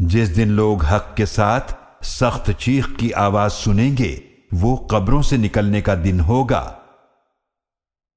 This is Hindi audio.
जिस दिन लोग हक के साथ सख्त चीख की आवाज़ सुनेंगे, वो कब्रों से निकलने का दिन होगा।